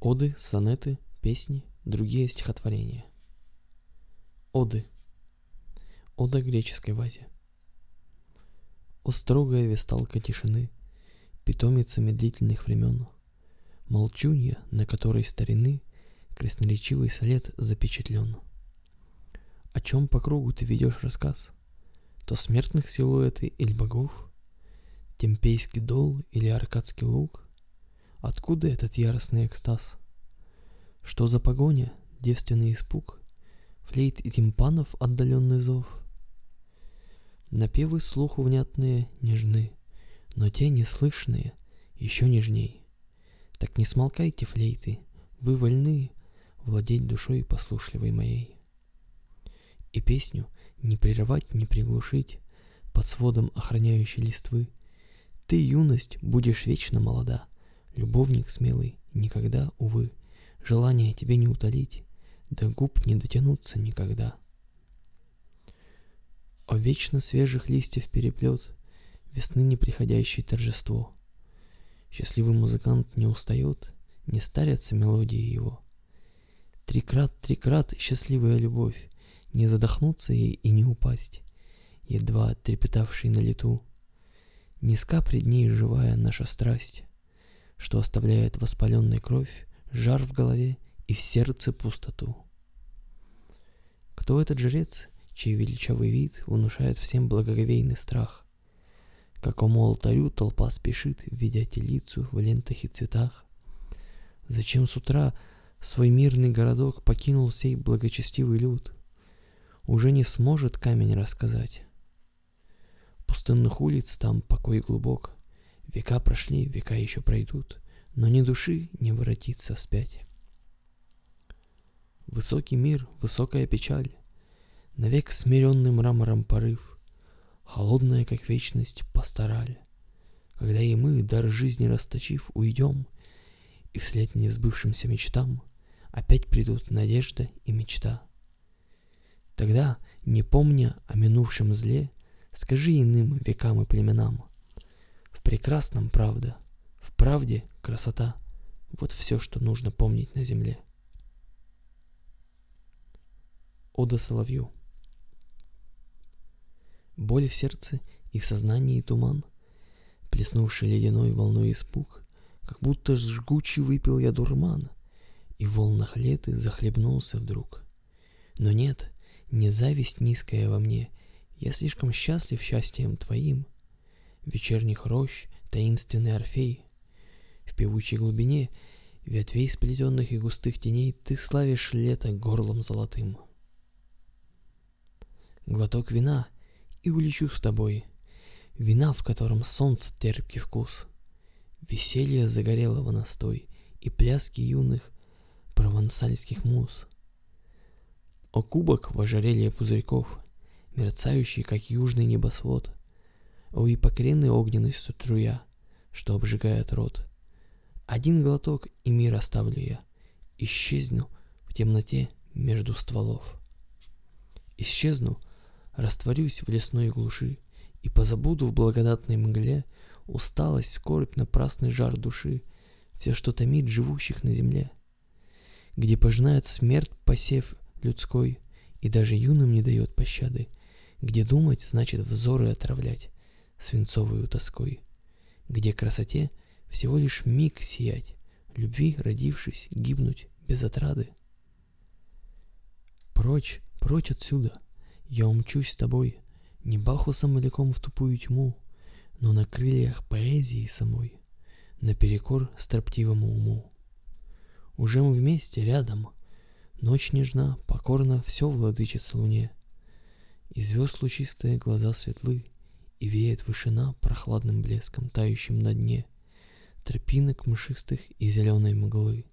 Оды, сонеты, песни, другие стихотворения. Оды. Ода греческой вазе. О строгая весталка тишины, питомица медлительных времен, Молчунья, на которой старины красноречивый след запечатлен. О чем по кругу ты ведешь рассказ? То смертных силуэты или богов? Темпейский дол или аркадский луг? Откуда этот яростный экстаз? Что за погоня, девственный испуг? Флейт и тимпанов отдаленный зов? Напевы слуху внятные нежны, но те неслышные еще нежней. Так не смолкайте, флейты, вы вольны владеть душой послушливой моей. И песню не прерывать, не приглушить под сводом охраняющей листвы. Ты, юность, будешь вечно молода — Любовник смелый, никогда, увы, Желание тебе не утолить, До губ не дотянуться никогда. О вечно свежих листьев переплет, Весны неприходящее торжество. Счастливый музыкант не устает, Не старятся мелодии его. Трикрат, трикрат счастливая любовь, Не задохнуться ей и не упасть, Едва трепетавший на лету. Низка пред ней живая наша страсть, что оставляет воспаленной кровь, жар в голове и в сердце пустоту. Кто этот жрец, чей величавый вид внушает всем благоговейный страх? К какому алтарю толпа спешит, видя телицу в лентах и цветах? Зачем с утра свой мирный городок покинул сей благочестивый люд? Уже не сможет камень рассказать. Пустынных улиц там покой глубок, Века прошли, века еще пройдут, но ни души не воротится вспять. Высокий мир, высокая печаль, навек смиренный мрамором порыв, холодная, как вечность, пастораль, когда и мы, дар жизни расточив, уйдем, и вслед невзбывшимся мечтам опять придут надежда и мечта. Тогда, не помня о минувшем зле, скажи иным векам и племенам, прекрасном правда, в правде красота. Вот все, что нужно помнить на земле. Ода Соловью. Боль в сердце и в сознании туман, Плеснувший ледяной волной испуг, Как будто жгучий выпил я дурман, И в волнах леты захлебнулся вдруг. Но нет, не зависть низкая во мне, Я слишком счастлив счастьем твоим — вечерних рощ таинственный Орфей. В певучей глубине ветвей сплетенных и густых теней ты славишь лето горлом золотым. Глоток вина и улечу с тобой, вина, в котором солнце терпкий вкус, веселье загорелого настой и пляски юных провансальских муз. О кубок в ожерелье пузырьков, мерцающий, как южный небосвод — о, и покоренный огненной струя, что обжигает рот. Один глоток, и мир оставлю я. Исчезну в темноте между стволов. Исчезну, растворюсь в лесной глуши и позабуду в благодатной мгле усталость, скорбь, напрасный жар души, все, что томит живущих на земле, где пожинает смерть посев людской и даже юным не дает пощады, где думать значит взоры отравлять, свинцовую тоской, где красоте всего лишь миг сиять, любви родившись, гибнуть без отрады. Прочь, прочь отсюда, я умчусь с тобой, не бахусом далеком в тупую тьму, но на крыльях поэзии самой, наперекор строптивому уму. Уже мы вместе, рядом, ночь нежна, покорно все владычица луне, и звезд лучистые глаза светлы — и веет вышина прохладным блеском, тающим на дне, тропинок мшистых и зеленой мглы.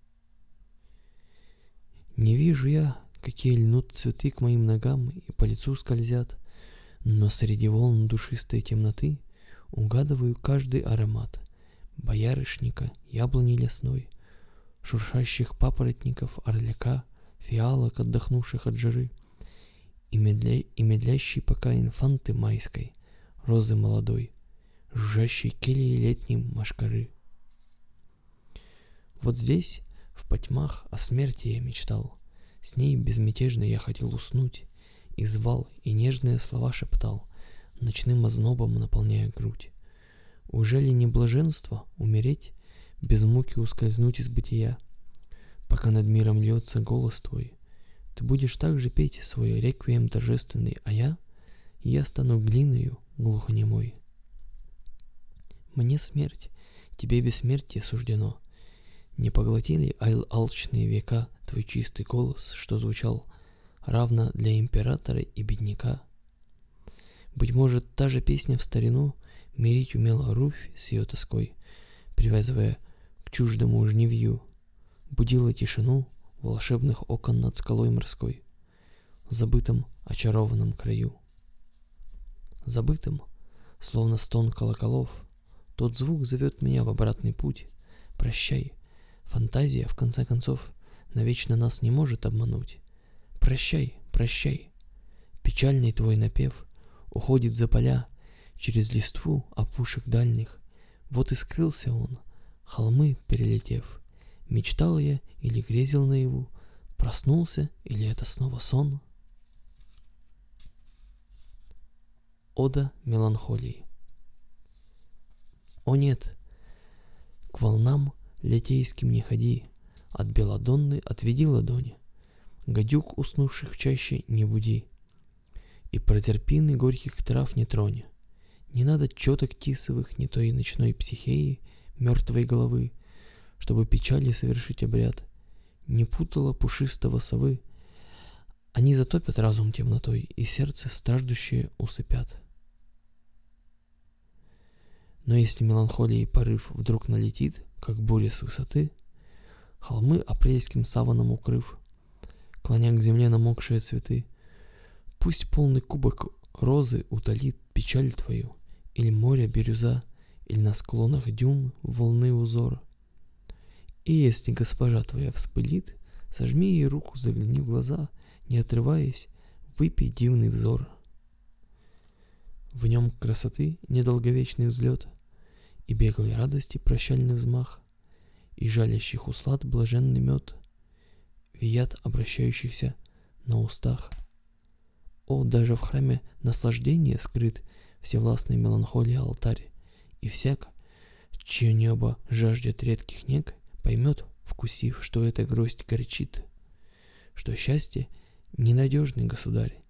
Не вижу я, какие льнут цветы к моим ногам и по лицу скользят, но среди волн душистой темноты угадываю каждый аромат боярышника, яблони лесной, шуршащих папоротников орляка, фиалок, отдохнувших от жары, и, медля... и медлящей пока инфанты майской — розы молодой, жужжащей келии летним машкары. Вот здесь, В потьмах о смерти я мечтал, С ней безмятежно я хотел уснуть, И звал, и нежные слова шептал, Ночным ознобом наполняя грудь. Уже ли не блаженство умереть, Без муки ускользнуть из бытия? Пока над миром льется голос твой, Ты будешь также петь свой реквием торжественный, а я, я стану глиною глухонемой. Мне смерть, тебе бессмертие суждено. Не поглотили ал алчные века твой чистый голос, что звучал равно для императора и бедняка. Быть может, та же песня в старину мирить умела Руфь с ее тоской, привязывая к чуждому жневью, будила тишину волшебных окон над скалой морской, в забытом очарованном краю. Забытым, словно стон колоколов, тот звук зовет меня в обратный путь. Прощай, фантазия, в конце концов, навечно нас не может обмануть. Прощай, прощай, печальный твой напев уходит за поля, через листву опушек дальних. Вот и скрылся он, холмы перелетев. Мечтал я или грезил наяву, проснулся или это снова сон? Ода меланхолии. О нет, к волнам литейским не ходи, от белодонны отведи ладони, гадюк, уснувших чаще, не буди, и протерпины горьких трав не трони. Не надо четок тисовых, не той ночной психеи, мертвой головы, чтобы печали совершить обряд. Не путала пушистого совы, они затопят разум темнотой, и сердце страждущее усыпят. Но если меланхолии порыв вдруг налетит, как буря с высоты, холмы апрельским саваном укрыв, клоня к земле намокшие цветы, пусть полный кубок розы утолит печаль твою, или море бирюза, или на склонах дюн волны узора. И если госпожа твоя вспылит, сожми ей руку, загляни в глаза, не отрываясь, выпей дивный взор. В нем красоты недолговечный взлет, и беглой радости прощальный взмах, и жалящих услад блаженный мед, вият обращающихся на устах. О, даже в храме наслаждения скрыт всевластной меланхолии алтарь, и всяк, чье небо жаждет редких нег, поймет, вкусив, что эта гроздь горчит, что счастье — ненадежный государь,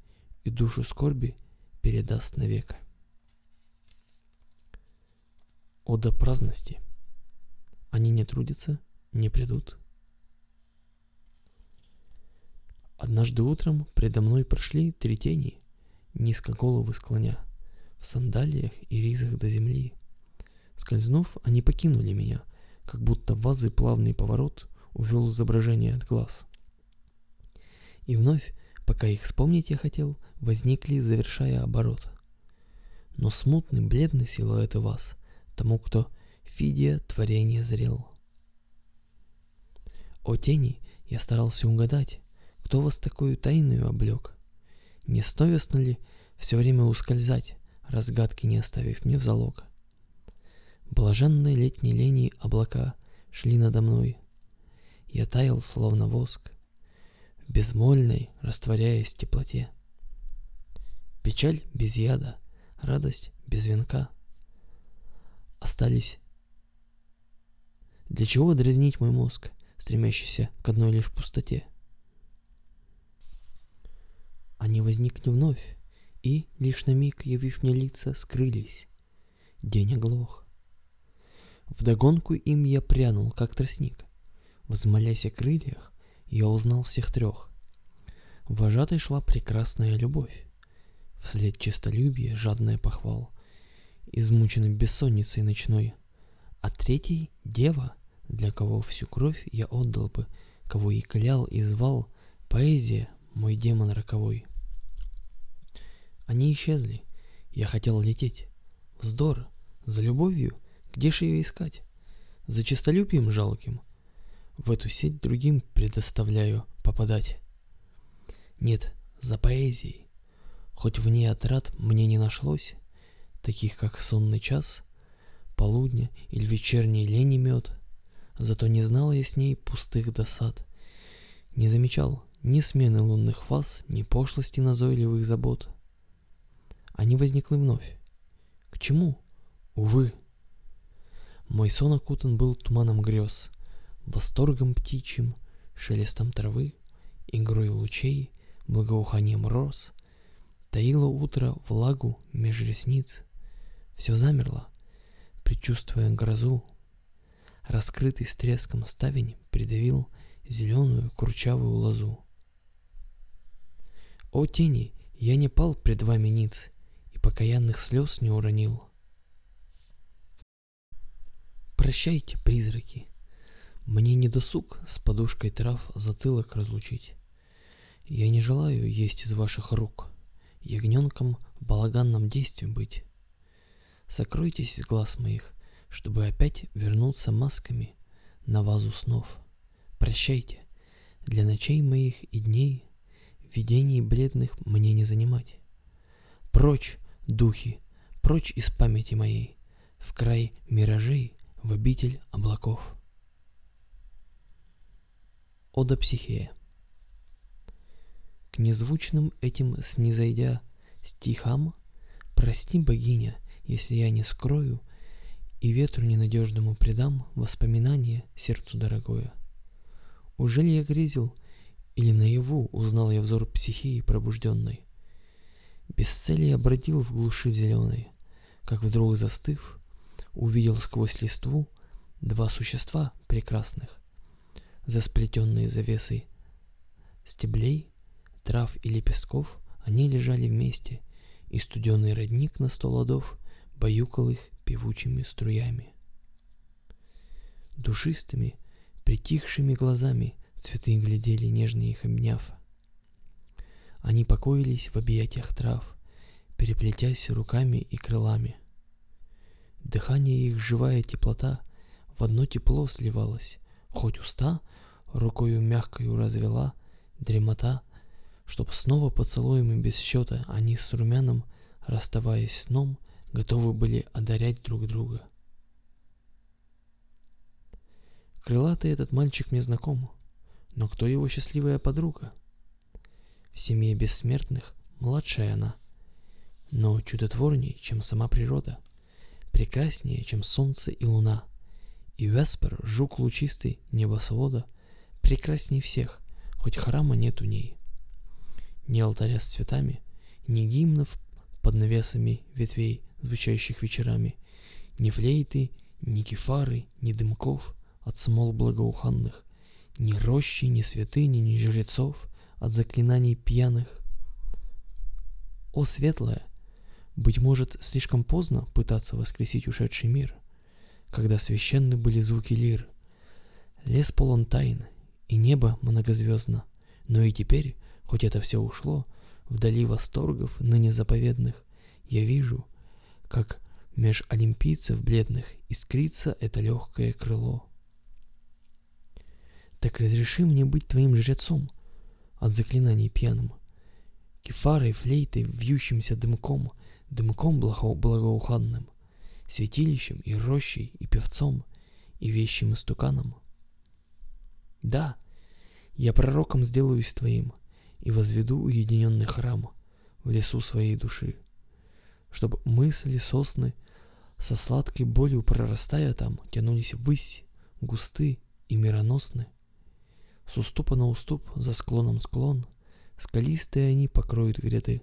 и душу скорби передаст навек. Ода праздности. Они не трудятся, не придут. Однажды утром предо мной прошли три тени, низко головы склоня, в сандалиях и ризах до земли. Скользнув, они покинули меня, как будто вазы плавный поворот увел изображение от глаз. И вновь, пока их вспомнить я хотел, возникли, завершая оборот. Но смутный, бледный силуэты вас — тому, кто Фидия творение зрел. О тени я старался угадать, кто вас такую тайную облег. Не совестно ли все время ускользать, разгадки не оставив мне в залог? Блаженные летней лени облака шли надо мной. Я таял, словно воск, безмольной, растворяясь в теплоте. Печаль без яда, радость без венка — остались. Для чего дразнить мой мозг, стремящийся к одной лишь пустоте? Они возникли вновь, и, лишь на миг явив мне лица, скрылись. День оглох. Вдогонку им я прянул, как тростник. Взмолясь о крыльях, я узнал всех трех. Вожатой шла прекрасная любовь. Вслед честолюбие, жадная похвал измученный бессонницей ночной, а третий — дева, для кого всю кровь я отдал бы, кого и клял, и звал, поэзия, мой демон роковой. Они исчезли, я хотел лететь. Вздор, за любовью, где же ее искать? За честолюбием жалким. В эту сеть другим предоставляю попадать. Нет, за поэзией. Хоть в ней отрад мне не нашлось, таких как сонный час, полудня или вечерний лени мед, Зато не знал я с ней пустых досад. Не замечал ни смены лунных фаз, ни пошлости назойливых забот. Они возникли вновь. К чему? Увы. Мой сон окутан был туманом грез, восторгом птичьим, шелестом травы, игрой лучей, благоуханием роз. Таило утро влагу меж ресниц. Все замерло, предчувствуя грозу. Раскрытый с треском ставень придавил зеленую курчавую лозу. О тени, я не пал пред вами ниц, и покаянных слез не уронил. Прощайте, призраки, мне не досуг с подушкой трав затылок разлучить. Я не желаю есть из ваших рук, ягненком в балаганном действии быть. Сокройтесь из глаз моих, чтобы опять вернуться масками на вазу снов. Прощайте, для ночей моих и дней видений бледных мне не занимать. Прочь, духи, прочь из памяти моей, в край миражей, в обитель облаков. Ода Психея. К незвучным этим снизойдя стихам, прости, богиня, если я не скрою и ветру ненадежному предам воспоминание сердцу дорогое. Уже ли я грезил, или наяву узнал я взор психии пробужденной? Без цели я бродил в глуши зеленой, как вдруг застыв, увидел сквозь листву два существа прекрасных, за сплетенной завесой стеблей, трав и лепестков они лежали вместе, и студеный родник на сто ладов баюкал их певучими струями. Душистыми, притихшими глазами цветы глядели, нежно их обняв. Они покоились в объятиях трав, переплетясь руками и крылами. Дыхание их живая теплота в одно тепло сливалось, хоть уста рукою мягкою развела дремота, чтоб снова поцелуями без счета они с румяном, расставаясь сном, готовы были одарять друг друга. Крылатый этот мальчик мне знаком, но кто его счастливая подруга? В семье бессмертных младшая она, но чудотворнее, чем сама природа, прекраснее, чем солнце и луна — и Веспер, жук лучистый небосвода, прекрасней всех, хоть храма нет у ней. Ни алтаря с цветами, ни гимнов под навесами ветвей, звучащих вечерами, ни флейты, ни кефары, ни дымков от смол благоуханных, ни рощи, ни святыни, ни жрецов от заклинаний пьяных. О, светлая, быть может, слишком поздно пытаться воскресить ушедший мир — когда священны были звуки лир. Лес полон тайн, и небо многозвездно. Но и теперь, хоть это все ушло, вдали восторгов ныне заповедных, я вижу, как меж олимпийцев бледных искрится это легкое крыло. Так разреши мне быть твоим жрецом от заклинаний пьяным, кефарой, флейтой, вьющимся дымком, дымком благоуханным святилищем и рощей, и певцом, и вещим истуканом. Да, я пророком сделаюсь твоим и возведу уединенный храм в лесу своей души, чтобы мысли сосны со сладкой болью прорастая там тянулись ввысь, густы и мироносны. С уступа на уступ, за склоном склон, скалистые они покроют гряды.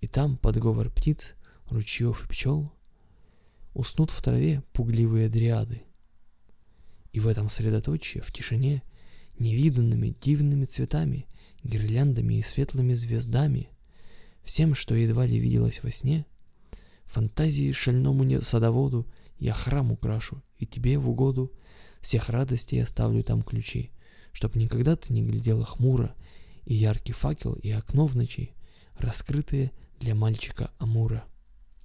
И там подговор птиц, ручьев и пчел — уснут в траве пугливые дриады. И в этом средоточии, в тишине, невиданными дивными цветами, гирляндами и светлыми звездами, всем, что едва ли виделось во сне, фантазии шальному садоводу я храм украшу, и тебе в угоду всех радостей оставлю там ключи, чтоб никогда ты не глядела хмуро, и яркий факел, и окно в ночи, раскрытые для мальчика Амура.